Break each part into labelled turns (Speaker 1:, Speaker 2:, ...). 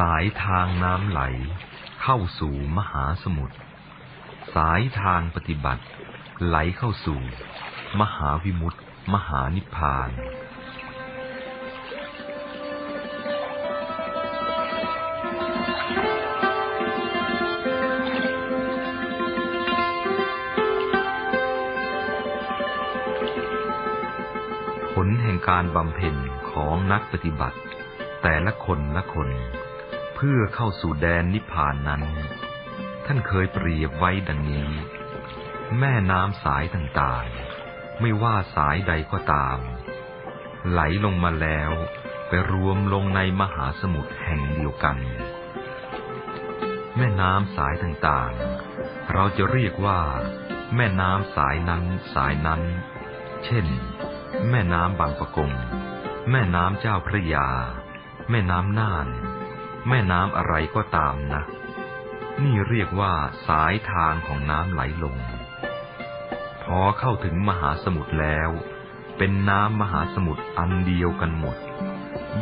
Speaker 1: สายทางน้ำไหล เข้าสู่มหาสมุทร สายทางปฏิบัติ ไหลเข้าสู่ มหาวิมุตติมหานิพพานผลแห่งการบำเพ็ญของนักปฏิบัติ แต่ละคนละคน พื่อเข้าสู่แดนนิพพานนั้น ท่านเคยเปรียบไว้ดังนี้ แม่น้ำสายต่างๆ ไม่ว่าสายใดก็ตาม ไหลลงมาแล้วไปรวมลงในมหาสมุทรแห่งเดียวกัน แม่น้ำสายต่างๆ เราจะเรียกว่า แม่น้ำสายนั้นสายนั้น เช่น แม่น้ำบางปะกง แม่น้ำเจ้าพระยา แม่น้ำน่าน แม่น้ำอะไรก็ตามนะ นี่เรียกว่าสายทางของน้ำไหลลง พอเข้าถึงมหาสมุทรแล้ว เป็นน้ำมหาสมุทรอันเดียวกันหมด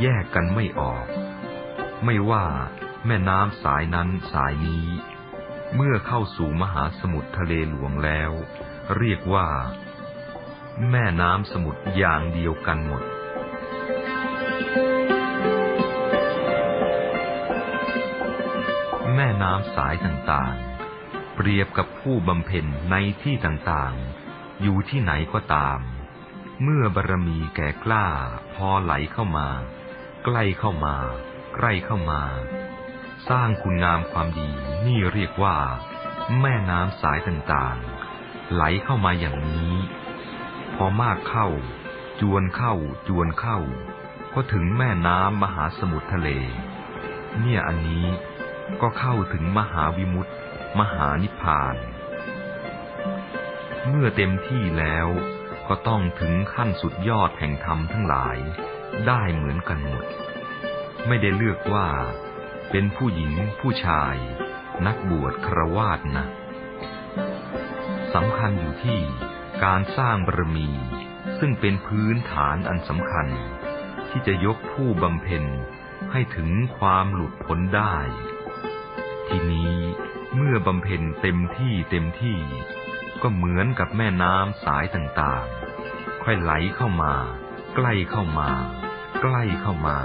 Speaker 1: แยกกันไม่ออก ไม่ว่าแม่น้ำสายนั้นสายนี้ เมื่อเข้าสู่มหาสมุทรทะเลหลวงแล้ว เรียกว่า แม่น้ำสมุทรอย่างเดียวกันหมด แม่น้ำสายต่างๆ เปรียบกับผู้บำเพ็ญในที่ต่างๆ อยู่ที่ไหนก็ตาม เมื่อบารมีแก่กล้าพอไหลเข้ามา ใกล้เข้ามา ใกล้เข้ามา สร้างคุณงามความดีนี่เรียกว่า แม่น้ำสายต่างๆ ไหลเข้ามาอย่างนี้ พอมากเข้า จวนเข้า จวนเข้า ก็ถึงแม่น้ำมหาสมุทรทะเล เนี่ยอันนี้ ก็เข้าถึงมหาวิมุตติ มหานิพพาน เมื่อเต็มที่แล้วก็ต้องถึงขั้นสุดยอดแห่งธรรมทั้งหลาย ได้เหมือนกันหมด ไม่ได้เลือกว่า เป็นผู้หญิงผู้ชาย นักบวชครวาสนะสำคัญอยู่ที่การสร้างบารมี ซึ่งเป็นพื้นฐานอันสำคัญ ที่จะยกผู้บำเพ็ญให้ถึงความหลุดพ้นได้ ทีนี้เมื่อบำเพ็ญเต็มที่เต็มที่ ก็เหมือนกับแม่น้ำสายต่างๆ ค่อยไหลเข้ามา ใกล้เข้ามา ใกล้เข้ามา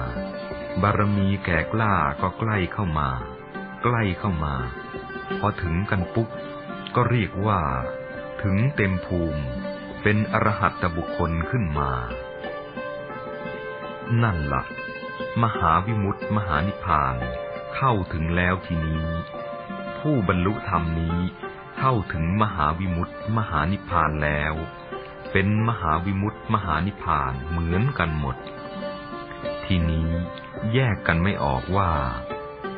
Speaker 1: บารมีแก่กล้าก็ใกล้เข้ามา ใกล้เข้ามา พอถึงกันปุ๊บก็เรียกว่า ถึงเต็มภูมิเป็นอรหัตบุคคลขึ้นมา นั่นละ่ะ มหาวิมุตติ มหานิพพาน เข้าถึงแล้วทีนี้ ผู้บรรลุธรรมนี้ เข้าถึงมหาวิมุตติมหานิพพานแล้ว เป็นมหาวิมุตติมหานิพพานเหมือนกันหมด ทีนี้แยกกันไม่ออกว่า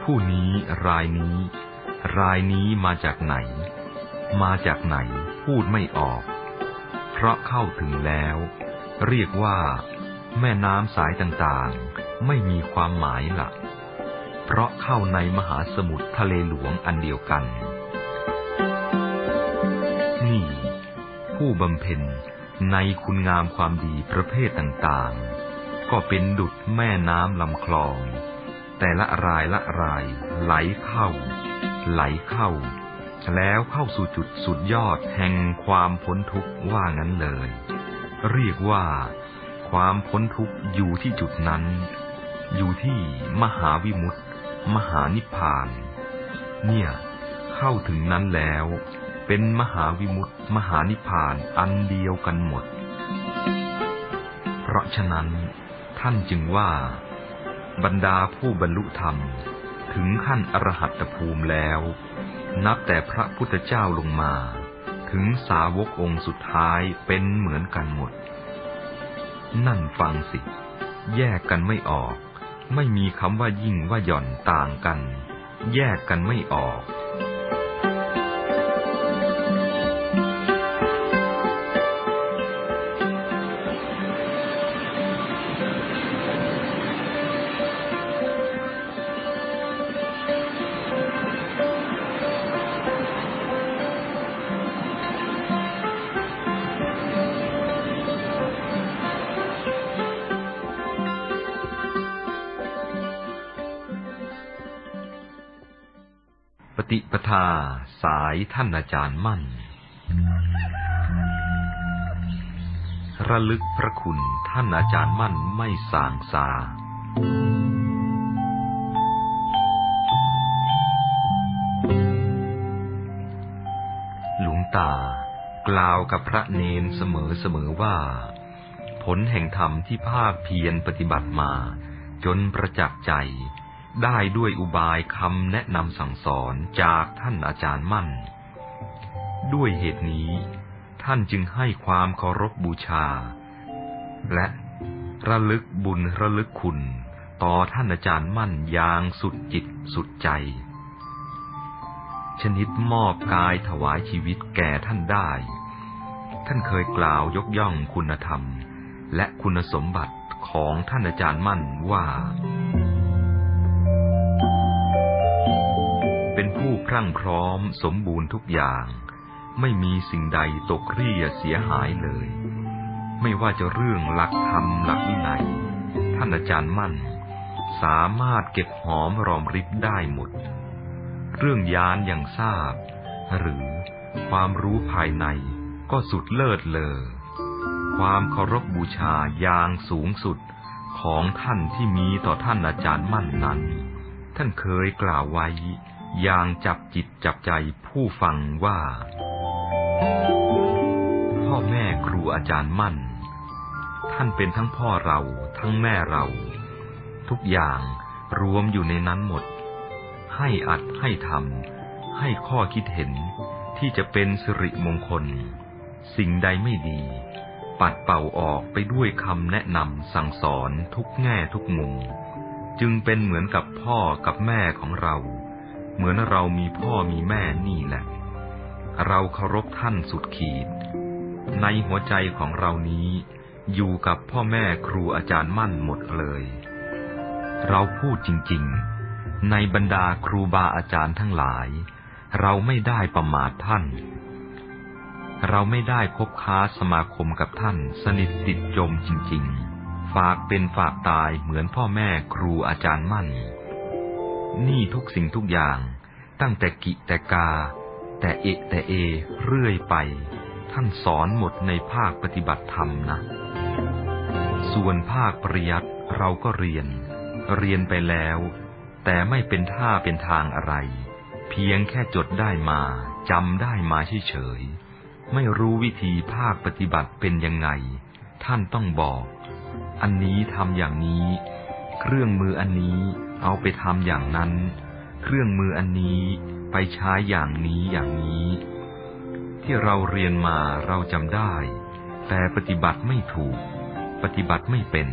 Speaker 1: ผู้นี้รายนี้ รายนี้มาจากไหน มาจากไหนพูดไม่ออก เพราะเข้าถึงแล้ว เรียกว่า แม่น้ำสายต่างๆ ไม่มีความหมายหลัก เพราะเข้าในมหาสมุทรทะเลหลวงอันเดียวกัน นี่ ผู้บำเพ็ญในคุณงามความดีประเภทต่างๆ ก็เป็นดุจแม่น้ำลำคลอง แต่ละรายละรายไหลเข้า ไหลเข้า แล้วเข้าสู่จุดสุดยอดแห่งความพ้นทุกข์ว่างั้นเลย เรียกว่า ความพ้นทุกข์อยู่ที่จุดนั้น อยู่ที่มหาวิมุตติ มหานิพพาน เนี่ย เข้าถึงนั้นแล้ว เป็นมหาวิมุตติ มหานิพพานอันเดียวกันหมด เพราะฉะนั้น ท่านจึงว่า บรรดาผู้บรรลุธรรม ถึงขั้นอรหัตภูมิแล้ว นับแต่พระพุทธเจ้าลงมา ถึงสาวกองค์สุดท้ายเป็นเหมือนกันหมด นั่นฟังสิ แยกกันไม่ออก ไม่มีคำว่ายิ่งว่าหย่อนต่างกัน แยกกันไม่ออก ปฏิปทาสายท่านอาจารย์มั่น ระลึกพระคุณท่านอาจารย์มั่นไม่สางสาหลวงตากล่าวกับพระเนนเสมอเสมอว่า ผลแห่งธรรมที่ภาคเพียรปฏิบัติมา จนประจักษ์ใจ ได้ด้วยอุบายคำแนะนำสั่งสอนจากท่านอาจารย์มั่น ด้วยเหตุนี้ ท่านจึงให้ความเคารพบบูชา และระลึกบุญระลึกคุณ ต่อท่านอาจารย์มั่นอย่างสุดจิตสุดใจ ชนิดมอบกายถวายชีวิตแก่ท่านได้ ท่านเคยกล่าวยกย่องคุณธรรม และคุณสมบัติของท่านอาจารย์มั่นว่า เป็นผู้พรั่งพร้อมสมบูรณ์ทุกอย่าง ไม่มีสิ่งใดตกเรียเสียหายเลย ไม่ว่าจะเรื่องหลักธรรมหลักวินัย ท่านอาจารย์มั่น สามารถเก็บหอมรอมริบได้หมด เรื่องยานอย่างทราบ หรือความรู้ภายในก็สุดเลิศเลอ ความเคารพบบูชาอย่างสูงสุดของท่านที่มีต่อท่านอาจารย์มั่นนั้น ท่านเคยกล่าวไว้ อย่างจับจิตจับใจผู้ฟังว่า พ่อแม่ครูอาจารย์มั่น ท่านเป็นทั้งพ่อเราทั้งแม่เรา ทุกอย่างรวมอยู่ในนั้นหมด ให้อัดให้ทำให้ข้อคิดเห็นที่จะเป็นสิริมงคล สิ่งใดไม่ดี ปัดเป่าออกไปด้วยคำแนะนำสั่งสอนทุกแง่ทุกมุม จึงเป็นเหมือนกับพ่อกับแม่ของเรา เหมือนเรามีพ่อมีแม่นี่แหละ เราเคารพท่านสุดขีด ในหัวใจของเรานี้ อยู่กับพ่อแม่ครูอาจารย์มั่นหมดเลย เราพูดจริงๆ ในบรรดาครูบาอาจารย์ทั้งหลาย เราไม่ได้ประมาทท่าน เราไม่ได้คบค้าสมาคมกับท่าน สนิทติดจมจริงๆ ฝากเป็นฝากตายเหมือนพ่อแม่ครูอาจารย์มั่น นี่ทุกสิ่งทุกอย่าง ตั้งแต่กิแต่กา แต่เอะแต่เอ เรื่อยไป ท่านสอนหมดในภาคปฏิบัติธรรมนะ ส่วนภาคปริยัติเราก็เรียน เรียนไปแล้ว แต่ไม่เป็นท่าเป็นทางอะไร เพียงแค่จดได้มาจำได้มาเฉยๆไม่รู้วิธีภาคปฏิบัติเป็นยังไง ท่านต้องบอก อันนี้ทำอย่างนี้ เครื่องมืออันนี้เอาไปทำอย่างนั้น เครื่องมืออันนี้ไปใช้อย่างนี้อย่างนี้ ที่เราเรียนมาเราจำได้ แต่ปฏิบัติไม่ถูก ปฏิบัติไม่เป็น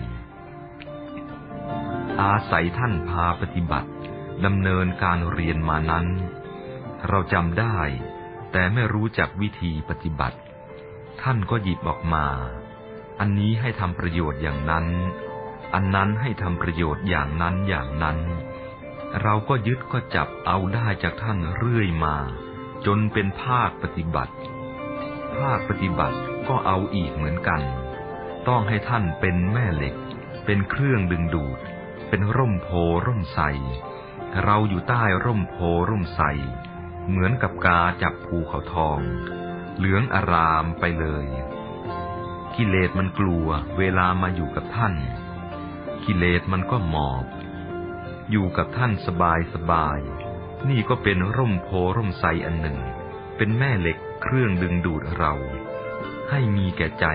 Speaker 1: อาศัยท่านพาปฏิบัติดำเนินการเรียนมานั้น เราจำได้ แต่ไม่รู้จักวิธีปฏิบัติ ท่านก็หยิบออกมา อันนี้ให้ทำประโยชน์อย่างนั้น อันนั้นให้ทำประโยชน์อย่างนั้นอย่างนั้น เราก็ยึดก็จับเอาได้จากท่านเรื่อยมา จนเป็นภาคปฏิบัติ ภาคปฏิบัติก็เอาอีกเหมือนกัน ต้องให้ท่านเป็นแม่เหล็ก เป็นเครื่องดึงดูด เป็นร่มโพร่มใสเราอยู่ใต้ร่มโพร่มใสเหมือนกับกาจับภูเขาทอง เหลืองอารามไปเลย กิเลสมันกลัวเวลามาอยู่กับท่าน กิเลสมันก็หมอบ อยู่กับท่านสบายสบาย นี่ก็เป็นร่มโพร่มไทรอันหนึ่ง เป็นแม่เหล็กเครื่องดึงดูดเรา ให้มีแก่ใจ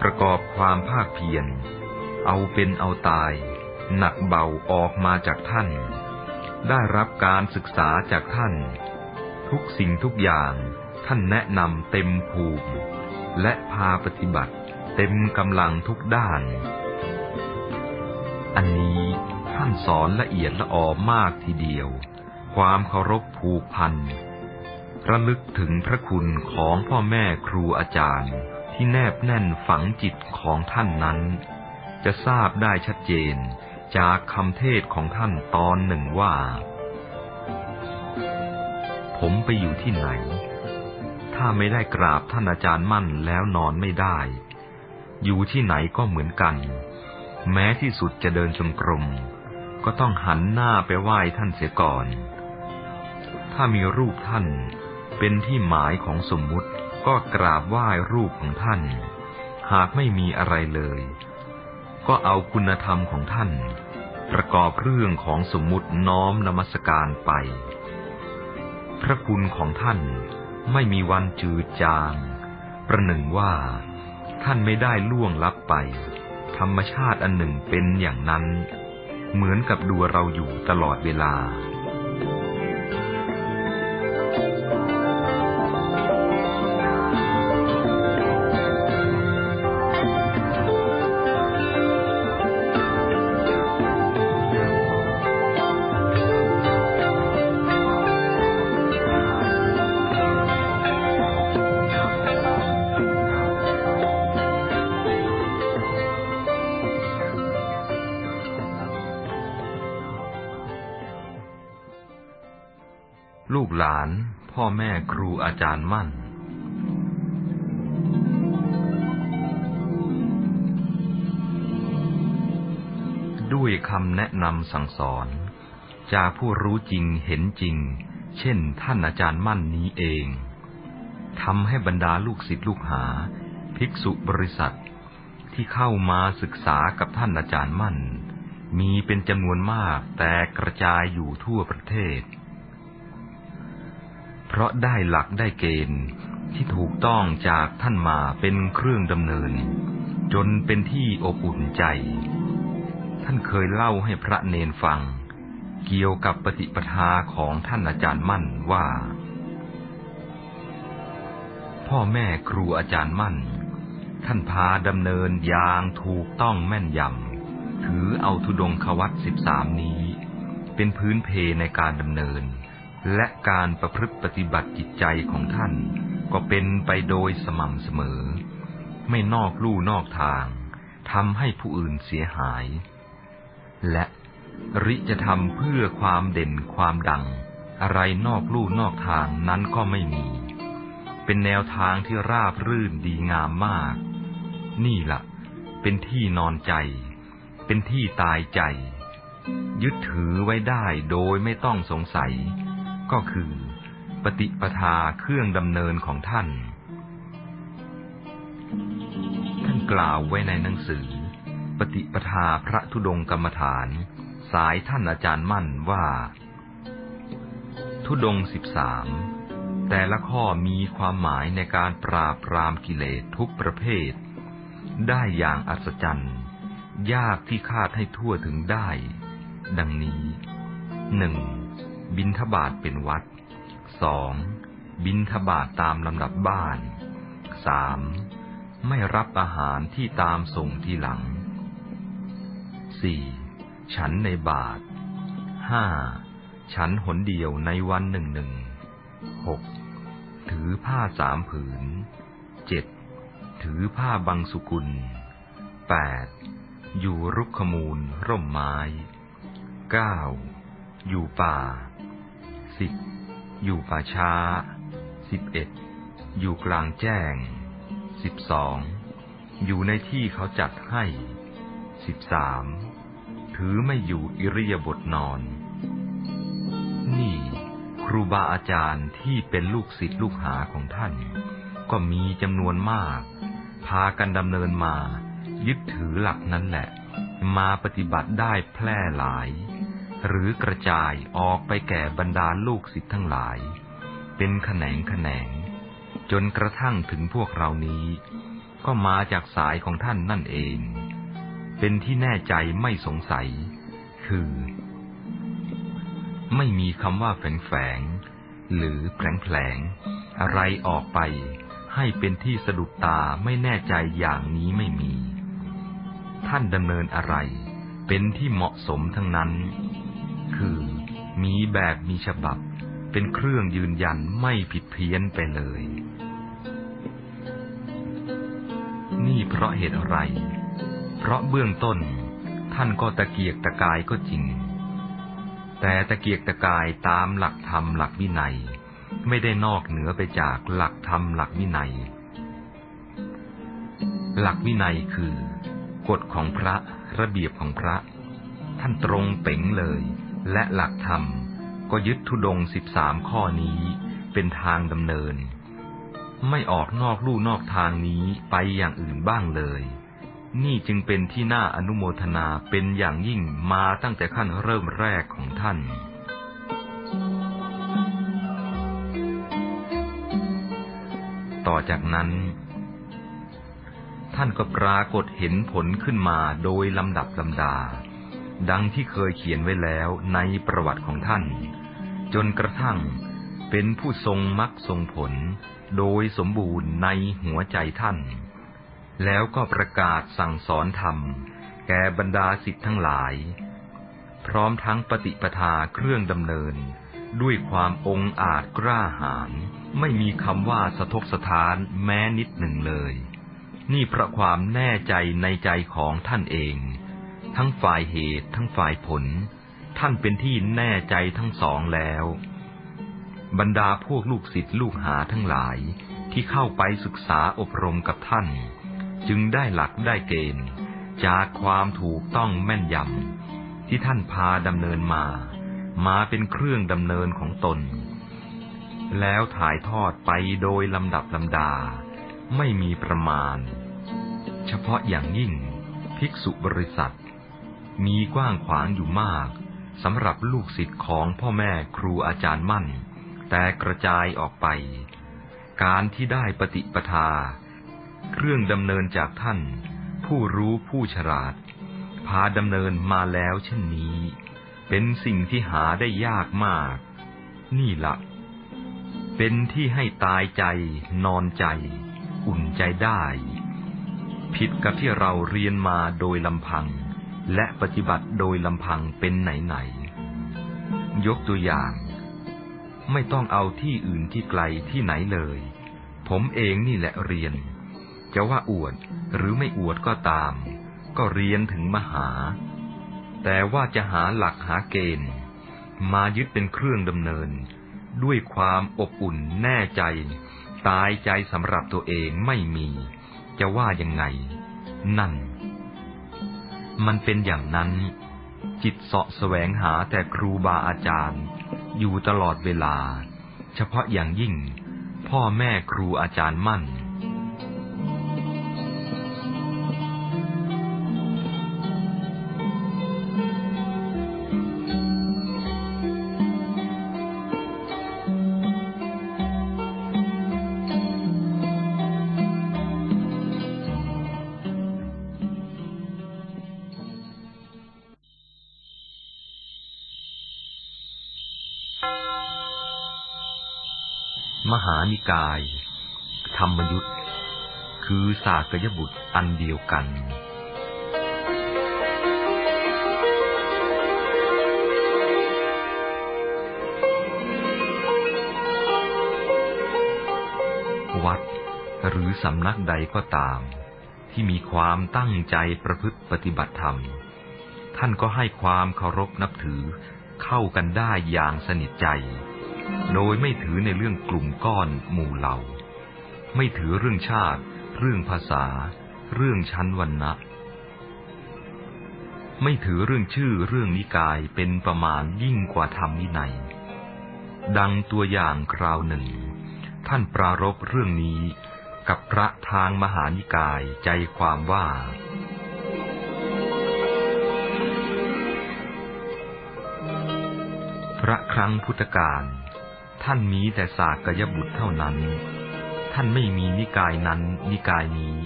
Speaker 1: ประกอบความภาคเพียร เอาเป็นเอาตาย หนักเบาออกมาจากท่าน ได้รับการศึกษาจากท่าน ทุกสิ่งทุกอย่างท่านแนะนำเต็มภูมิ และพาปฏิบัติเต็มกำลังทุกด้าน อันนี้ท่านสอนละเอียดละออมากทีเดียว ความเคารพผูกพันระลึกถึงพระคุณของพ่อแม่ครูอาจารย์ ที่แนบแน่นฝังจิตของท่านนั้น จะทราบได้ชัดเจนจากคำเทศของท่านตอนหนึ่งว่า ผมไปอยู่ที่ไหน ถ้าไม่ได้กราบท่านอาจารย์มั่นแล้วนอนไม่ได้ อยู่ที่ไหนก็เหมือนกัน แม้ที่สุดจะเดินจงกรม ก็ต้องหันหน้าไปไหว้ท่านเสียก่อน ถ้ามีรูปท่านเป็นที่หมายของสมมุติก็กราบไหว้รูปของท่าน หากไม่มีอะไรเลย ก็เอาคุณธรรมของท่าน ประกอบเรื่องของสมมุติน้อมนมัสการไป พระคุณของท่านไม่มีวันจืดจาง ประหนึ่งว่าท่านไม่ได้ล่วงลับไป ธรรมชาติอันหนึ่งเป็นอย่างนั้น เหมือนกับดูเราอยู่ตลอดเวลา ด้วยคำแนะนำสั่งสอน จากผู้รู้จริงเห็นจริง เช่นท่านอาจารย์มั่นนี้เองทำให้บรรดาลูกศิษย์ลูกหา ภิกษุบริษัท ที่เข้ามาศึกษากับท่านอาจารย์มั่น มีเป็นจำนวนมากแต่กระจายอยู่ทั่วประเทศ เพราะได้หลักได้เกณฑ์ที่ถูกต้องจากท่านมาเป็นเครื่องดำเนิน จนเป็นที่อบอุ่นใจ ท่านเคยเล่าให้พระเนนฟัง เกี่ยวกับปฏิปทาของท่านอาจารย์มั่นว่า พ่อแม่ครูอาจารย์มั่น ท่านพาดำเนินอย่างถูกต้องแม่นยำถือเอาทุดงควัตสิบสามนี้ เป็นพื้นเพในการดำเนิน และการประพฤติปฏิบัติจิตใจของท่าน ก็เป็นไปโดยสม่ำเสมอ ไม่นอกลู่นอกทางทำให้ผู้อื่นเสียหาย และริจะทำเพื่อความเด่นความดัง อะไรนอกลู่นอกทางนั้นก็ไม่มี เป็นแนวทางที่ราบรื่นดีงามมาก นี่ละ่ะ เป็นที่นอนใจ เป็นที่ตายใจ ยึดถือไว้ได้โดยไม่ต้องสงสัย ก็คือ ปฏิปทาเครื่องดำเนินของท่าน ท่านกล่าวไว้ในหนังสือ ปฏิปทาพระธุดงกรรมฐาน สายท่านอาจารย์มั่นว่า ธุดงสิบสามแต่ละข้อมีความหมายในการปราบปรามกิเลสทุกประเภท ได้อย่างอัศจรรย์ ยากที่คาดให้ทั่วถึงได้ ดังนี้หนึ่งบินทบาทเป็นวัดสองบินทบาทตามลำดับบ้านสามไม่รับอาหารที่ตามส่งทีหลัง สี่ฉันในบาทห้าฉันหนเดียวในวันหนึ่งหนึ่งหกถือผ้าสามผืนเจ็ดถือผ้าบางสุกุลแปดอยู่รุกขมูลร่มไม้เก้าอยู่ป่าสิบอยู่ป่าช้าสิบเอ็ดอยู่กลางแจ้งสิบสองอยู่ในที่เขาจัดให้สิบสาม ถือไม่อยู่อิริยาบถนอน นี่ ครูบาอาจารย์ที่เป็นลูกศิษย์ลูกหาของท่าน ก็มีจำนวนมาก พากันดำเนินมา ยึดถือหลักนั้นแหละ มาปฏิบัติได้แพร่หลาย หรือกระจายออกไปแก่บรรดาลูกศิษย์ทั้งหลาย เป็นแขนงแขนง จนกระทั่งถึงพวกเรานี้ ก็มาจากสายของท่านนั่นเอง เป็นที่แน่ใจไม่สงสัย คือ ไม่มีคำว่าแฝงแฝงหรือแผลงแผลงอะไรออกไป ให้เป็นที่สะดุดตาไม่แน่ใจอย่างนี้ไม่มี ท่านดำเนินอะไร เป็นที่เหมาะสมทั้งนั้น คือมีแบบมีฉบับ เป็นเครื่องยืนยันไม่ผิดเพี้ยนไปเลย นี่เพราะเหตุอะไร เพราะเบื้องต้นท่านก็ตะเกียกตะกายก็จริง แต่ตะเกียกตะกายตามหลักธรรมหลักวินัย ไม่ได้นอกเหนือไปจากหลักธรรมหลักวินัย หลักวินัยคือกฎของพระระเบียบของพระ ท่านตรงเป๋งเลย และหลักธรรมก็ยึดทุดงสิบสามข้อนี้เป็นทางดำเนิน ไม่ออกนอกลู่นอกทางนี้ไปอย่างอื่นบ้างเลย นี่จึงเป็นที่น่าอนุโมทนาเป็นอย่างยิ่งมาตั้งแต่ขั้นเริ่มแรกของท่าน ต่อจากนั้น ท่านก็ปรากฏเห็นผลขึ้นมาโดยลำดับลำดา ดังที่เคยเขียนไว้แล้วในประวัติของท่าน จนกระทั่งเป็นผู้ทรงมรรคทรงผล โดยสมบูรณ์ในหัวใจท่าน แล้วก็ประกาศสั่งสอนธรรม แก่บรรดาสิทธิ์ทั้งหลาย พร้อมทั้งปฏิปทาเครื่องดำเนิน ด้วยความองอาจกล้าหาญไม่มีคำว่าสะทกสถานแม้นิดหนึ่งเลย นี่เพราะความแน่ใจในใจของท่านเอง ทั้งฝ่ายเหตุทั้งฝ่ายผล ท่านเป็นที่แน่ใจทั้งสองแล้ว บรรดาพวกลูกศิษย์ลูกหาทั้งหลายที่เข้าไปศึกษาอบรมกับท่าน จึงได้หลักได้เกณฑ์ จากความถูกต้องแม่นยำที่ท่านพาดำเนินมา มาเป็นเครื่องดำเนินของตน แล้วถ่ายทอดไปโดยลำดับลำดา ไม่มีประมาณ เฉพาะอย่างยิ่ง ภิกษุบริษัท มีกว้างขวางอยู่มากสำหรับลูกศิษย์ของพ่อแม่ครูอาจารย์มั่น แต่กระจายออกไป การที่ได้ปฏิปทา เครื่องดำเนินจากท่าน ผู้รู้ผู้ฉลาด พาดำเนินมาแล้วเช่นนี้ เป็นสิ่งที่หาได้ยากมาก นี่ละเป็นที่ให้ตายใจ นอนใจ อุ่นใจได้ ผิดกับที่เราเรียนมาโดยลำพัง และปฏิบัติโดยลำพังเป็นไหนๆยกตัวอย่าง ไม่ต้องเอาที่อื่นที่ไกลที่ไหนเลย ผมเองนี่แหละเรียน จะว่าอวดหรือไม่อวดก็ตาม ก็เรียนถึงมหา แต่ว่าจะหาหลักหาเกณฑ์ มายึดเป็นเครื่องดำเนิน ด้วยความอบอุ่นแน่ใจ ตายใจสำหรับตัวเองไม่มี จะว่ายังไง นั่น มันเป็นอย่างนั้น จิตเสาะแสวงหาแต่ครูบาอาจารย์ อยู่ตลอดเวลา เฉพาะอย่างยิ่ง พ่อแม่ครูอาจารย์มั่น คือสากยบุตรอันเดียวกัน วัดหรือสำนักใดก็ตาม ที่มีความตั้งใจประพฤติปฏิบัติธรรม ท่านก็ให้ความเคารพนับถือเข้ากันได้อย่างสนิทใจ โดยไม่ถือในเรื่องกลุ่มก้อนหมู่เหล่า ไม่ถือเรื่องชาติ รื่องภาษา เรื่องชั้นวรรณะ ไม่ถือเรื่องชื่อเรื่องนิกายเป็นประมาณยิ่งกว่าธรรมวินัย ดังตัวอย่างคราวหนึ่ง ท่านปรารบเรื่องนี้กับพระทางมหานิกายใจความว่า พระครั้งพุทธกาลท่านมีแต่สากยบุตรเท่านั้น ท่านไม่มีนิกายนั้น นิกายนี้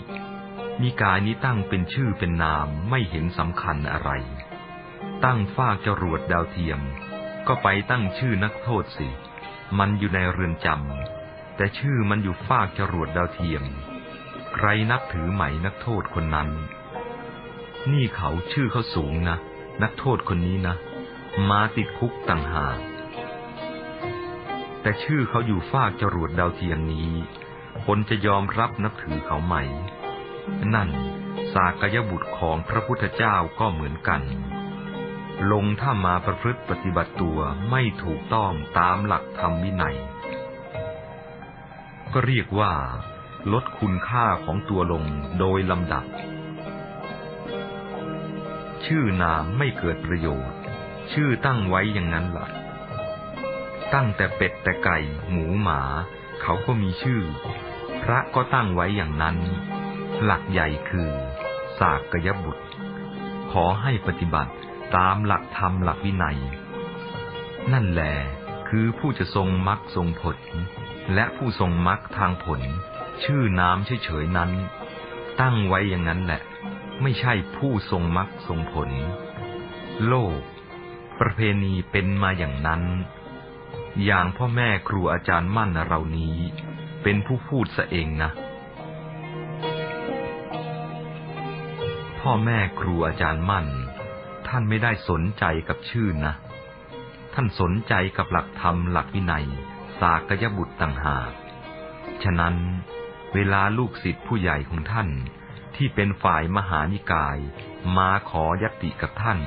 Speaker 1: นิกายนี้ตั้งเป็นชื่อเป็นนามไม่เห็นสำคัญอะไร ตั้งฟาจรวดดาวเทียม ก็ไปตั้งชื่อนักโทษสิ มันอยู่ในเรือนจำแต่ชื่อมันอยู่ฟาจรวดดาวเทียม ใครนับถือไหมนักโทษคนนั้น นี่เขาชื่อเขาสูงนะ นักโทษคนนี้นะ มาติดคุกต่างหากแต่ชื่อเขาอยู่ฟากจรวดดาวเทียมนี้ คนจะยอมรับนับถือเขาไหม นั่นสากยบุตรของพระพุทธเจ้าก็เหมือนกัน ลงถ้ามาประพฤติปฏิบัติตัวไม่ถูกต้องตามหลักธรรมวินัย ก็เรียกว่า ลดคุณค่าของตัวลงโดยลำดับ ชื่อนามไม่เกิดประโยชน์ ชื่อตั้งไว้อย่างนั้นละ่ะ ตั้งแต่เป็ดแต่ไก่ หมูหมา เขาก็มีชื่อ พระก็ตั้งไว้อย่างนั้น หลักใหญ่คือสากกยบุตร ขอให้ปฏิบัติตามหลักธรรมหลักวินัย นั่นแหละคือผู้จะทรงมรรคทรงผล และผู้ทรงมรรคทางผล ชื่อน้ำเฉยๆนั้น ตั้งไว้อย่างนั้นแหละ ไม่ใช่ผู้ทรงมรรคทรงผล โลก ประเพณีเป็นมาอย่างนั้น อย่างพ่อแม่ครูอาจารย์มั่นเรานี้ เป็นผู้พูดซะเองนะ พ่อแม่ครูอาจารย์มั่น ท่านไม่ได้สนใจกับชื่อนะ ท่านสนใจกับหลักธรรมหลักวินัย สากยบุตรต่างหาก ฉะนั้นเวลาลูกศิษย์ผู้ใหญ่ของท่านที่เป็นฝ่ายมหานิกาย มาขอยติกับท่าน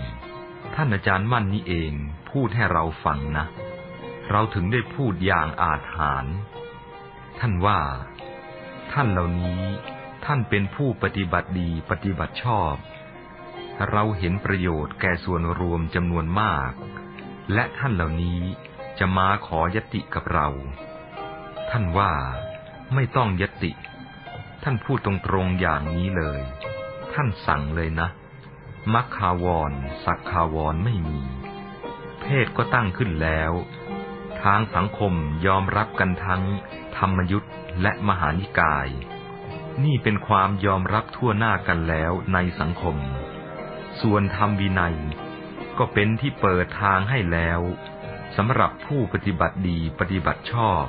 Speaker 1: ท่านอาจารย์มั่นนี้เองพูดให้เราฟังนะ เราถึงได้พูดอย่างอาจหาร ท่านว่า ท่านเหล่านี้ท่านเป็นผู้ปฏิบัติดีปฏิบัติชอบ เราเห็นประโยชน์แก่ส่วนรวมจำนวนมาก และท่านเหล่านี้จะมาขอยติกับเรา ท่านว่าไม่ต้องยติ ท่านพูดตรงๆอย่างนี้เลย ท่านสั่งเลยนะ มัคคาวร สักคาวรไม่มี เพศก็ตั้งขึ้นแล้ว ทางสังคมยอมรับกันทั้ง ธรรมยุทธและมหานิกาย นี่เป็นความยอมรับทั่วหน้ากันแล้วในสังคม ส่วนธรรมวินัย ก็เป็นที่เปิดทางให้แล้วสำหรับผู้ปฏิบัติดีปฏิบัติชอบ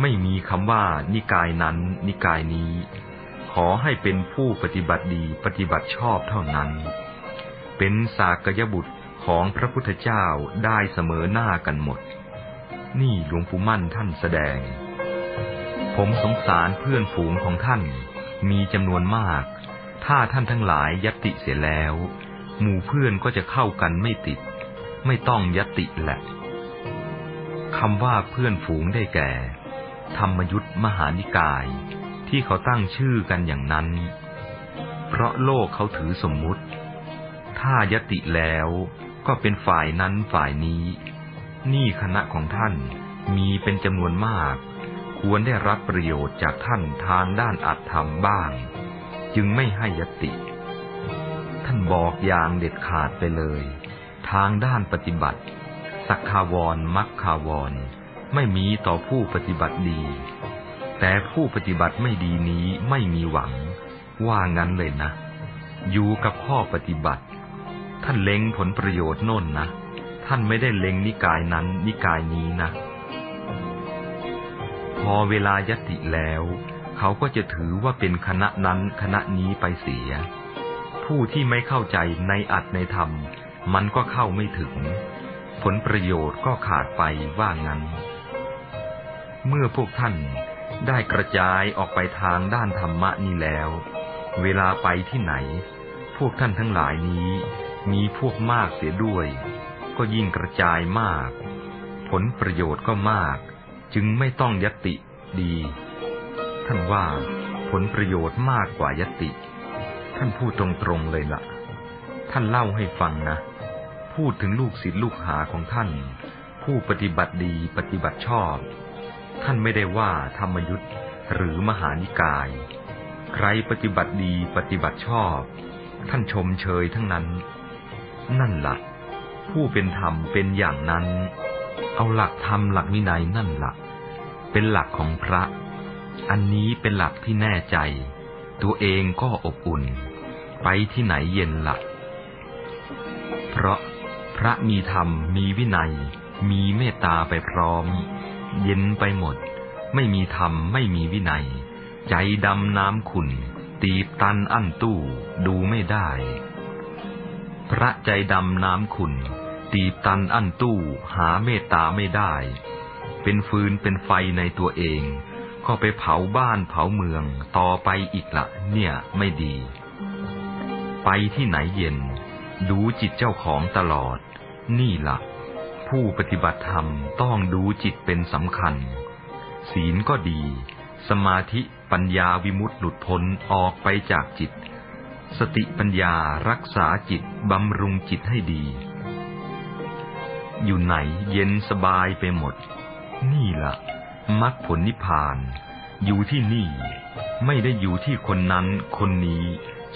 Speaker 1: ไม่มีคำว่านิกายนั้น นิกายนี้ ขอให้เป็นผู้ปฏิบัติดีปฏิบัติชอบเท่านั้น เป็นสากยบุตรของพระพุทธเจ้าได้เสมอหน้ากันหมด นี่หลวงปู่มั่นท่านแสดง ผมสงสารเพื่อนฝูงของท่าน มีจำนวนมาก ถ้าท่านทั้งหลายยติเสียแล้ว หมู่เพื่อนก็จะเข้ากันไม่ติด ไม่ต้องยติแหละคำว่าเพื่อนฝูงได้แก่ ธรรมยุทธมหานิกาย ที่เขาตั้งชื่อกันอย่างนั้น เพราะโลกเขาถือสมมุติ ถ้ายติแล้วก็เป็นฝ่ายนั้นฝ่ายนี้ นี่คณะของท่านมีเป็นจำนวนมาก ควรได้รับประโยชน์จากท่านทางด้านอัตธรรมบ้าง จึงไม่ให้ยติ ท่านบอกอย่างเด็ดขาดไปเลย ทางด้านปฏิบัติ สักคาวรมักคาวร ไม่มีต่อผู้ปฏิบัติดี แต่ผู้ปฏิบัติไม่ดีนี้ไม่มีหวัง ว่างั้นเลยนะ อยู่กับข้อปฏิบัติ ท่านเล็งผลประโยชน์โน่นนะ ท่านไม่ได้เล็งนิกายนั้นนิกายนี้นะ พอเวลายติแล้ว เขาก็จะถือว่าเป็นคณะนั้นคณะนี้ไปเสีย ผู้ที่ไม่เข้าใจในอัดในธรรม มันก็เข้าไม่ถึง ผลประโยชน์ก็ขาดไปว่างั้น เมื่อพวกท่านได้กระจายออกไปทางด้านธรรมะนี้แล้ว เวลาไปที่ไหน พวกท่านทั้งหลายนี้ มีพวกมากเสียด้วย ก็ยิ่งกระจายมาก ผลประโยชน์ก็มาก จึงไม่ต้องยติดี ท่านว่าผลประโยชน์มากกว่ายติ ท่านพูดตรงๆเลยละ่ะ ท่านเล่าให้ฟังนะ พูดถึงลูกศิษย์ลูกหาของท่าน ผู้ปฏิบัติดีปฏิบัติชอบ ท่านไม่ได้ว่าธรรมยุทธ์หรือมหานิกาย ใครปฏิบัติดีปฏิบัติชอบ ท่านชมเชยทั้งนั้น นั่นละ่ะ ผู้เป็นธรรมเป็นอย่างนั้น เอาหลักธรรมหลักวินัยนั่นหละ่ะเป็นหลักของพระ อันนี้เป็นหลักที่แน่ใจ ตัวเองก็อบอุ่น ไปที่ไหนเย็นละ่ะเพราะพระมีธรรมมีวินัย มีเมตตาไปพร้อม เย็นไปหมด ไม่มีธรรมไม่มีวินัย ใจดำน้ำขุ่น ตีบตันอั้นตู้ดูไม่ได้ พระใจดำน้ำขุ่น ตีบตันอั้นตู้หาเมตตาไม่ได้ เป็นฟืนเป็นไฟในตัวเอง ก็ไปเผาบ้านเผาเมืองต่อไปอีกละเนี่ยไม่ดี ไปที่ไหนเย็น ดูจิตเจ้าของตลอด นี่ละ่ะ ผู้ปฏิบัติธรรมต้องดูจิตเป็นสำคัญ ศีลก็ดี สมาธิปัญญาวิมุตติหลุดพ้นออกไปจากจิต สติปัญญารักษาจิตบำรุงจิตให้ดี อยู่ไหนเย็นสบายไปหมด นี่ละ่ะมรรคผลนิพพาน อยู่ที่นี่ ไม่ได้อยู่ที่คนนั้นคนนี้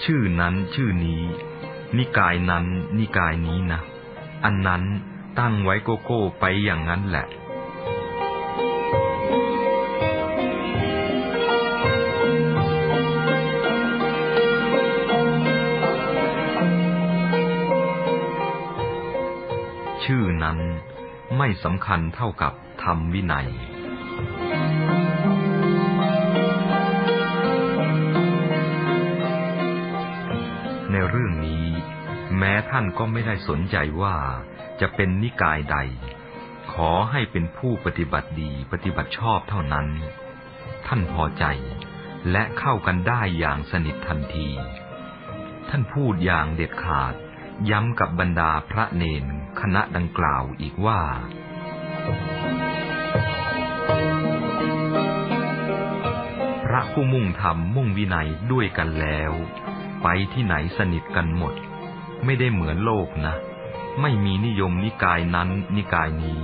Speaker 1: ชื่อนั้นชื่อนี้ นิกายนั้นนิกายนี้นะ อันนั้นตั้งไว้โกโก้ไปอย่างนั้นแหละ ไม่สำคัญเท่ากับธรรมวินัย ในเรื่องนี้ แม้ท่านก็ไม่ได้สนใจว่าจะเป็นนิกายใด ขอให้เป็นผู้ปฏิบัติดีปฏิบัติชอบเท่านั้น ท่านพอใจและเข้ากันได้อย่างสนิททันที ท่านพูดอย่างเด็ดขาดย้ำกับบรรดาพระเนน คณะดังกล่าวอีกว่า พระผู้มุ่งธรรมมุ่งวินัยด้วยกันแล้ว ไปที่ไหนสนิทกันหมด ไม่ได้เหมือนโลกนะ ไม่มีนิยมนิกายนั้นนิกายนี้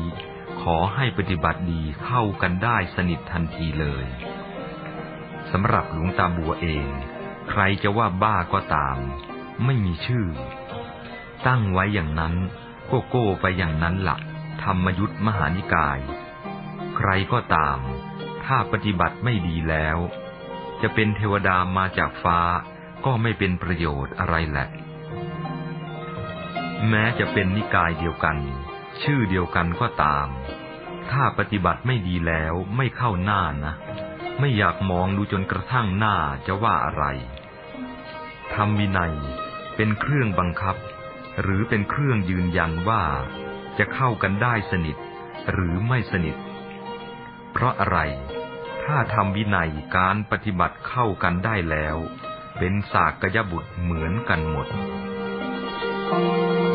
Speaker 1: ขอให้ปฏิบัติดีเข้ากันได้สนิททันทีเลยสำหรับหลวงตาบัวเอง ใครจะว่าบ้าก็ตาม ไม่มีชื่อ ตั้งไว้อย่างนั้น ก็โก้ไปอย่างนั้นละ่ะธรรมยุทธมหานิกาย ใครก็ตาม ถ้าปฏิบัติไม่ดีแล้ว จะเป็นเทวดามาจากฟ้าก็ไม่เป็นประโยชน์อะไรแหละ แม้จะเป็นนิกายเดียวกัน ชื่อเดียวกันก็ตาม ถ้าปฏิบัติไม่ดีแล้วไม่เข้าหน้านะ ไม่อยากมองดูจนกระทั่งหน้าจะว่าอะไรทำวินัยเป็นเครื่องบังคับ หรือเป็นเครื่องยืนยันว่าจะเข้ากันได้สนิทหรือไม่สนิท เพราะอะไร ถ้าทำวินัยการปฏิบัติเข้ากันได้แล้ว เป็นสากยบุตรเหมือนกันหมด Thank you.